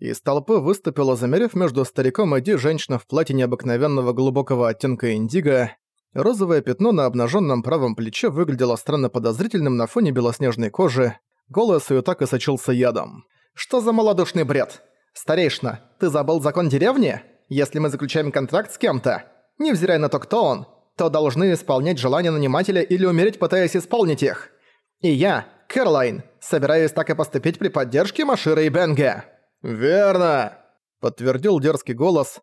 Из толпы выступила, замерев между стариком и Ди, женщина в платье необыкновенного глубокого оттенка индиго. Розовое пятно на обнаженном правом плече выглядело странно подозрительным на фоне белоснежной кожи. Голос ее так и сочился ядом. «Что за малодушный бред? Старейшина, ты забыл закон деревни? Если мы заключаем контракт с кем-то, невзирая на то, кто он, то должны исполнять желания нанимателя или умереть, пытаясь исполнить их. И я, Кэролайн, собираюсь так и поступить при поддержке Машира и Бенге». «Верно!» – подтвердил дерзкий голос.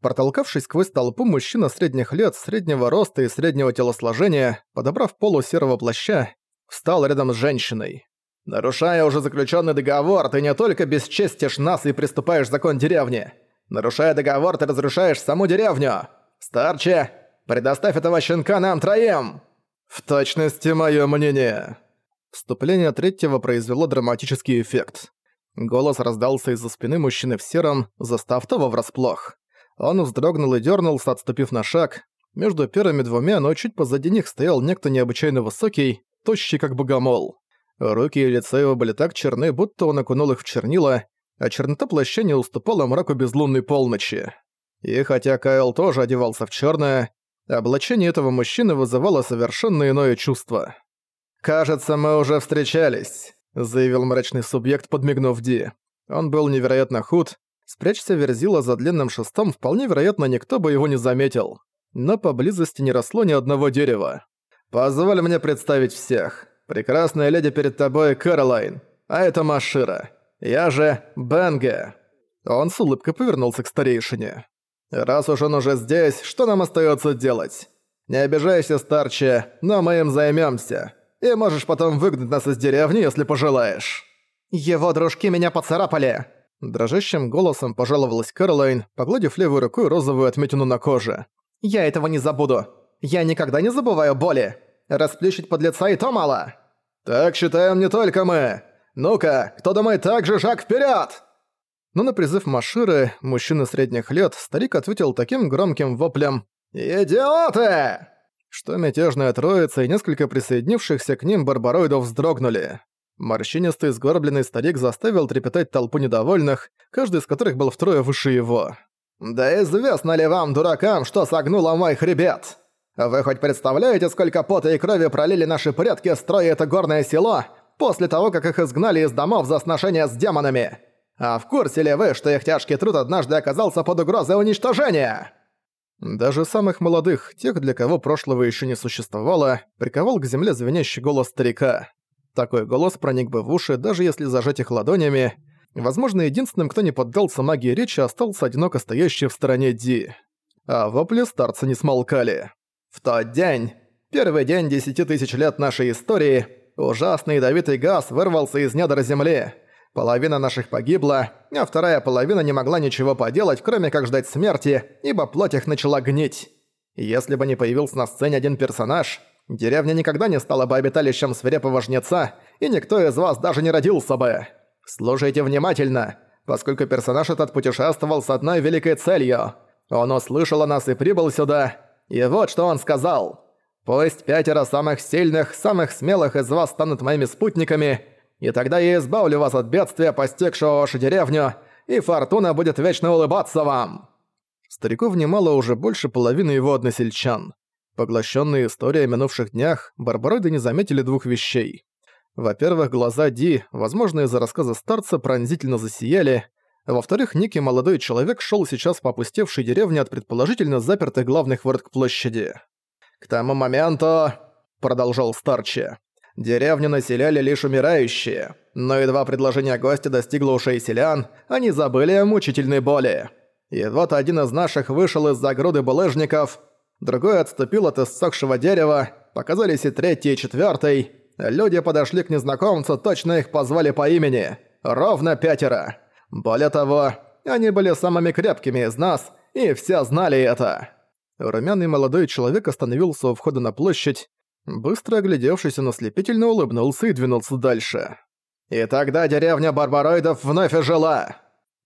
Протолкавшись сквозь толпу, мужчина средних лет, среднего роста и среднего телосложения, подобрав полу серого плаща, встал рядом с женщиной. «Нарушая уже заключенный договор, ты не только бесчестишь нас и приступаешь закон деревни. Нарушая договор, ты разрушаешь саму деревню. Старче, предоставь этого щенка нам троим!» «В точности мое мнение!» Вступление третьего произвело драматический эффект. Голос раздался из-за спины мужчины в сером, застав того врасплох. Он вздрогнул и дернулся, отступив на шаг. Между первыми двумя, но чуть позади них стоял некто необычайно высокий, тощий как богомол. Руки и лицо его были так черны, будто он окунул их в чернила, а чернота плаща не уступала мраку безлунной полночи. И хотя Кайл тоже одевался в черное, облачение этого мужчины вызывало совершенно иное чувство. «Кажется, мы уже встречались», заявил мрачный субъект, подмигнув Ди. Он был невероятно худ. Спрячься Верзила за длинным шестом, вполне вероятно, никто бы его не заметил. Но поблизости не росло ни одного дерева. «Позволь мне представить всех. Прекрасная леди перед тобой Кэролайн, а это Машира. Я же Бенге». Он с улыбкой повернулся к старейшине. «Раз уж он уже здесь, что нам остается делать? Не обижайся, старче, но мы им займемся и можешь потом выгнать нас из деревни, если пожелаешь». «Его дружки меня поцарапали!» Дрожащим голосом пожаловалась Кэролайн, погладив левой рукой розовую отметину на коже. «Я этого не забуду. Я никогда не забываю боли. Расплющить подлеца и то мало». «Так считаем не только мы. Ну-ка, кто думает так же, шаг вперед! Но на призыв Маширы, мужчины средних лет, старик ответил таким громким воплем «Идиоты!» Что мятежная троица и несколько присоединившихся к ним барбароидов вздрогнули. Морщинистый сгорбленный старик заставил трепетать толпу недовольных, каждый из которых был втрое выше его. «Да известно ли вам, дуракам, что согнуло мой хребет? Вы хоть представляете, сколько пота и крови пролили наши предки, строя это горное село, после того, как их изгнали из домов за сношение с демонами? А в курсе ли вы, что их тяжкий труд однажды оказался под угрозой уничтожения?» Даже самых молодых, тех, для кого прошлого еще не существовало, приковал к земле звенящий голос старика. Такой голос проник бы в уши, даже если зажать их ладонями. Возможно, единственным, кто не поддался магии речи, остался одиноко стоящий в стороне Ди. А вопли старца не смолкали. В тот день, первый день десяти тысяч лет нашей истории, ужасный ядовитый газ вырвался из недр земли. Половина наших погибла, а вторая половина не могла ничего поделать, кроме как ждать смерти, ибо плоть их начала гнить. Если бы не появился на сцене один персонаж, деревня никогда не стала бы обиталищем свирепого жнеца, и никто из вас даже не родился бы. Слушайте внимательно, поскольку персонаж этот путешествовал с одной великой целью. Он услышал о нас и прибыл сюда, и вот что он сказал. «Пусть пятеро самых сильных, самых смелых из вас станут моими спутниками», и тогда я избавлю вас от бедствия, постигшего вашу деревню, и фортуна будет вечно улыбаться вам!» Старику внимало уже больше половины его односельчан. Поглощенные историей о минувших днях, барбароиды не заметили двух вещей. Во-первых, глаза Ди, возможно из-за рассказа старца, пронзительно засияли. Во-вторых, некий молодой человек шел сейчас по опустевшей деревне от предположительно запертых главных ворот к площади. «К тому моменту...» — продолжал старче. Деревню населяли лишь умирающие, но едва предложение гостя достигло ушей селян, они забыли о мучительной боли. И вот один из наших вышел из-за груды булыжников, другой отступил от иссохшего дерева, показались и третий, и четвертый. Люди подошли к незнакомцу, точно их позвали по имени. Ровно пятеро. Более того, они были самыми крепкими из нас, и все знали это. Румяный молодой человек остановился у входа на площадь, Быстро оглядевшись, он ослепительно улыбнулся и двинулся дальше. «И тогда деревня Барбароидов вновь ожила!»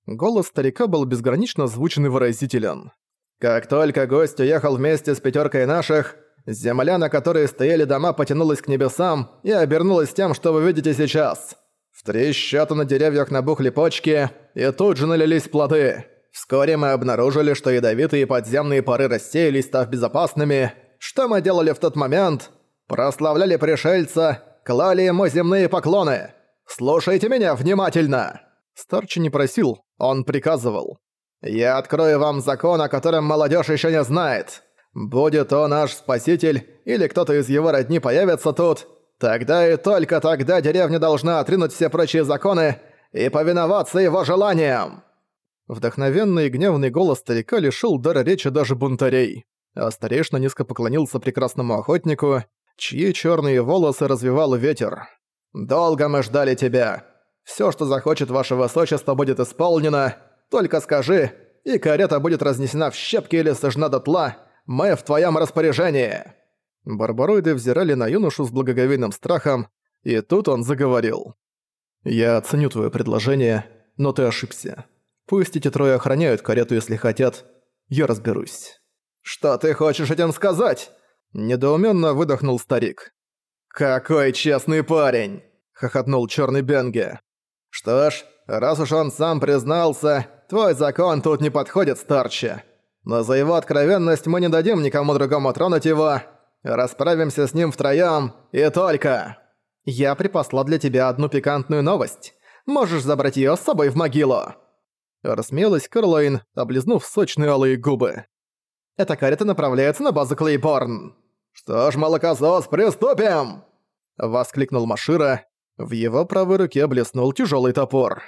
Голос старика был безгранично звучен и выразителен. «Как только гость уехал вместе с пятеркой наших, земля, на которой стояли дома, потянулась к небесам и обернулась тем, что вы видите сейчас. В три счета на деревьях набухли почки, и тут же налились плоды. Вскоре мы обнаружили, что ядовитые подземные пары рассеялись, став безопасными. Что мы делали в тот момент? Прославляли пришельца, клали ему земные поклоны. Слушайте меня внимательно!» Старчи не просил, он приказывал. «Я открою вам закон, о котором молодежь еще не знает. Будет он наш спаситель, или кто-то из его родни появится тут, тогда и только тогда деревня должна отринуть все прочие законы и повиноваться его желаниям!» Вдохновенный и гневный голос старика лишил дара речи даже бунтарей, а старейшина низко поклонился прекрасному охотнику, чьи черные волосы развивал ветер. «Долго мы ждали тебя. Все, что захочет ваше высочество, будет исполнено. Только скажи, и карета будет разнесена в щепки или сожжена дотла. Мы в твоем распоряжении!» Барбароиды взирали на юношу с благоговейным страхом, и тут он заговорил. «Я оценю твое предложение, но ты ошибся. Пусть эти трое охраняют карету, если хотят. Я разберусь». «Что ты хочешь этим сказать?» Недоуменно выдохнул старик. «Какой честный парень!» — хохотнул черный Бенге. «Что ж, раз уж он сам признался, твой закон тут не подходит, старче. Но за его откровенность мы не дадим никому другому тронуть его. Расправимся с ним втроём, и только...» «Я припасла для тебя одну пикантную новость. Можешь забрать её с собой в могилу!» Рассмеялась Карлайн, облизнув сочные алые губы. «Эта карета направляется на базу Клейборн!» «Что ж, молокосос, приступим!» Воскликнул Машира. В его правой руке блеснул тяжелый топор.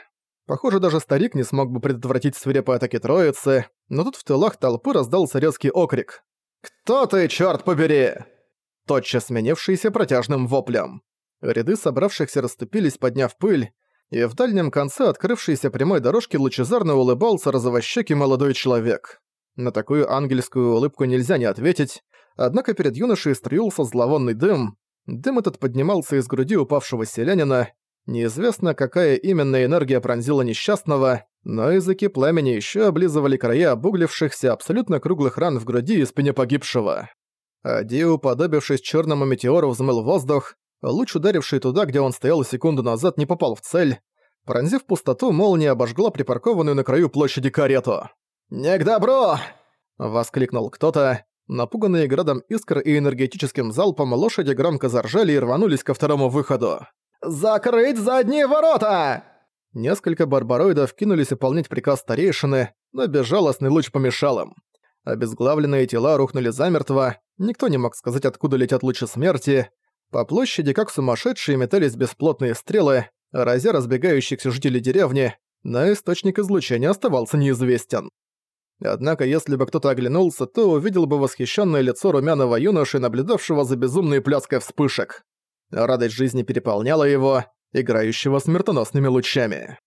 Похоже, даже старик не смог бы предотвратить свирепые атаки троицы, но тут в тылах толпы раздался резкий окрик. «Кто ты, черт побери?» Тотчас сменившийся протяжным воплем. Ряды собравшихся расступились, подняв пыль, и в дальнем конце открывшейся прямой дорожки лучезарно улыбался розовощекий молодой человек. На такую ангельскую улыбку нельзя не ответить, однако перед юношей струился зловонный дым. Дым этот поднимался из груди упавшего селянина. Неизвестно, какая именно энергия пронзила несчастного, но языки пламени еще облизывали края обуглившихся абсолютно круглых ран в груди и спине погибшего. Ади, уподобившись черному метеору, взмыл воздух, луч, ударивший туда, где он стоял секунду назад, не попал в цель. Пронзив пустоту, молния обожгла припаркованную на краю площади карету. «Не к добру!» — воскликнул кто-то. Напуганные градом искр и энергетическим залпом лошади громко заржали и рванулись ко второму выходу. «Закрыть задние ворота!» Несколько барбароидов кинулись выполнять приказ старейшины, но безжалостный луч помешал им. Обезглавленные тела рухнули замертво, никто не мог сказать, откуда летят лучи смерти. По площади, как сумасшедшие, метались бесплотные стрелы, разя разбегающихся жителей деревни, но источник излучения оставался неизвестен. Однако, если бы кто-то оглянулся, то увидел бы восхищенное лицо румяного юноши, наблюдавшего за безумной пляской вспышек. Радость жизни переполняла его, играющего смертоносными лучами.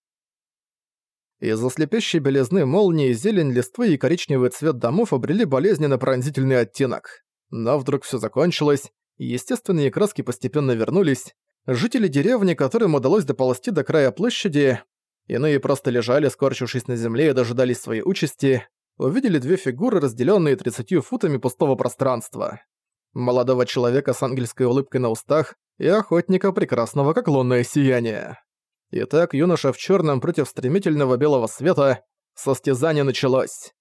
Из-за слепящей белизны молнии зелень листвы и коричневый цвет домов обрели болезненно пронзительный оттенок. Но вдруг все закончилось, естественные краски постепенно вернулись. Жители деревни, которым удалось доползти до края площади, иные просто лежали, скорчившись на земле и дожидались своей участи, увидели две фигуры, разделенные 30 футами пустого пространства. Молодого человека с ангельской улыбкой на устах и охотника прекрасного как лунное сияние. Итак, юноша в черном против стремительного белого света, состязание началось.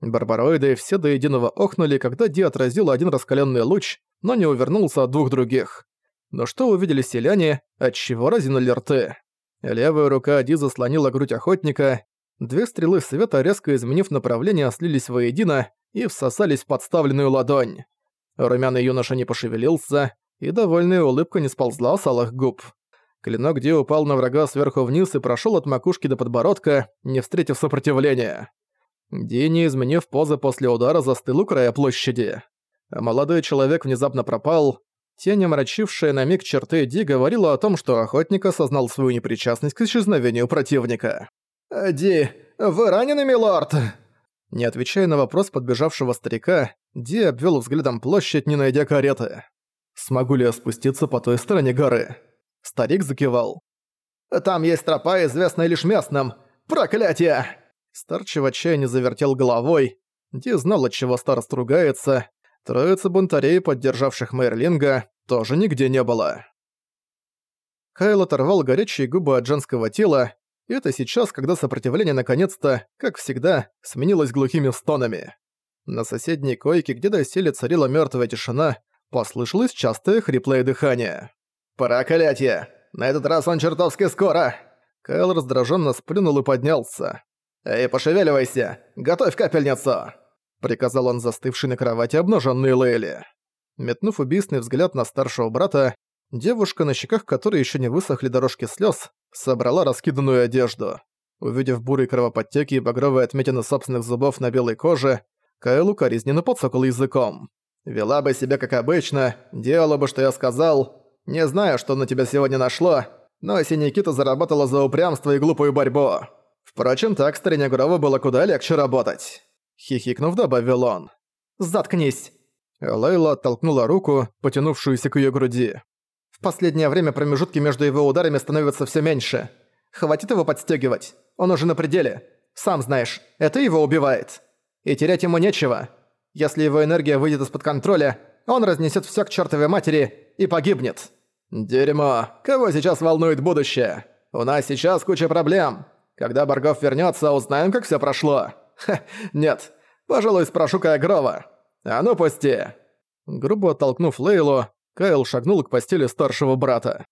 Барбароиды все до единого охнули, когда Ди отразил один раскаленный луч, но не увернулся от двух других. Но что увидели селяне, отчего разинули рты? Левая рука Ди заслонила грудь охотника, Две стрелы света, резко изменив направление, слились воедино и всосались в подставленную ладонь. Румяный юноша не пошевелился, и довольная улыбка не сползла с алых губ. Клинок Ди упал на врага сверху вниз и прошел от макушки до подбородка, не встретив сопротивления. Ди, не изменив позы после удара, застыл у края площади. А молодой человек внезапно пропал. Тень, омрачившая на миг черты Ди, говорила о том, что охотник осознал свою непричастность к исчезновению противника. «Ди, вы ранены, милорд?» Не отвечая на вопрос подбежавшего старика, Ди обвел взглядом площадь, не найдя кареты. «Смогу ли я спуститься по той стороне горы?» Старик закивал. «Там есть тропа, известная лишь местным. Проклятие!» Старчий в отчаянии завертел головой. Ди знал, от чего старост ругается. Троица бунтарей, поддержавших Мейрлинга, тоже нигде не было. Кайл оторвал горячие губы от женского тела, это сейчас, когда сопротивление наконец-то, как всегда, сменилось глухими стонами. На соседней койке, где доселе царила мертвая тишина, послышалось частое хриплое дыхание. «Проклятье! На этот раз он чертовски скоро!» Кайл раздраженно сплюнул и поднялся. «Эй, пошевеливайся! Готовь капельницу!» Приказал он застывший на кровати обнаженный Лейли. Метнув убийственный взгляд на старшего брата, девушка, на щеках которой еще не высохли дорожки слез, собрала раскиданную одежду. Увидев бурые кровоподтеки и багровые отметины собственных зубов на белой коже, Кайл укоризненно подсокал языком. «Вела бы себя как обычно, делала бы, что я сказал. Не знаю, что на тебя сегодня нашло, но Синекита заработала за упрямство и глупую борьбу. Впрочем, так старине Грова было куда легче работать». Хихикнув, добавил он. «Заткнись!» Лейла оттолкнула руку, потянувшуюся к её груди. «В последнее время промежутки между его ударами становятся всё меньше. Хватит его подстёгивать. Он уже на пределе. Сам знаешь, это его убивает. И терять ему нечего. Если его энергия выйдет из-под контроля, он разнесёт всё к чёртовой матери и погибнет». «Дерьмо. Кого сейчас волнует будущее? У нас сейчас куча проблем. Когда Баргов вернётся, узнаем, как всё прошло». «Ха, нет. Пожалуй, спрошу Кая Грова. А ну пусти!» Грубо оттолкнув Лейлу, Кайл шагнул к постели старшего брата.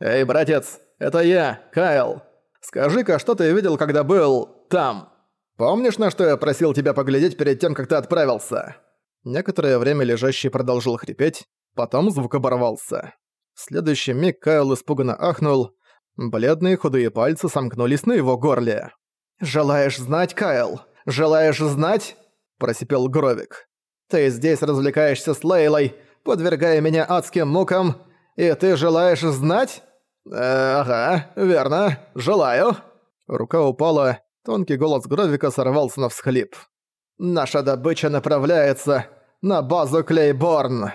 «Эй, братец, это я, Кайл. Скажи-ка, что ты видел, когда был... там? Помнишь, на что я просил тебя поглядеть перед тем, как ты отправился?» Некоторое время лежащий продолжил хрипеть, потом звук оборвался. В следующий миг Кайл испуганно ахнул, бледные худые пальцы сомкнулись на его горле. «Желаешь знать, Кайл?» Желаешь знать?» – просипел Гровик. «Ты здесь развлекаешься с Лейлой, подвергая меня адским мукам, и ты желаешь знать?» э, «Ага, верно, желаю». Рука упала, тонкий голос Гровика сорвался на всхлип. «Наша добыча направляется на базу Клейборн».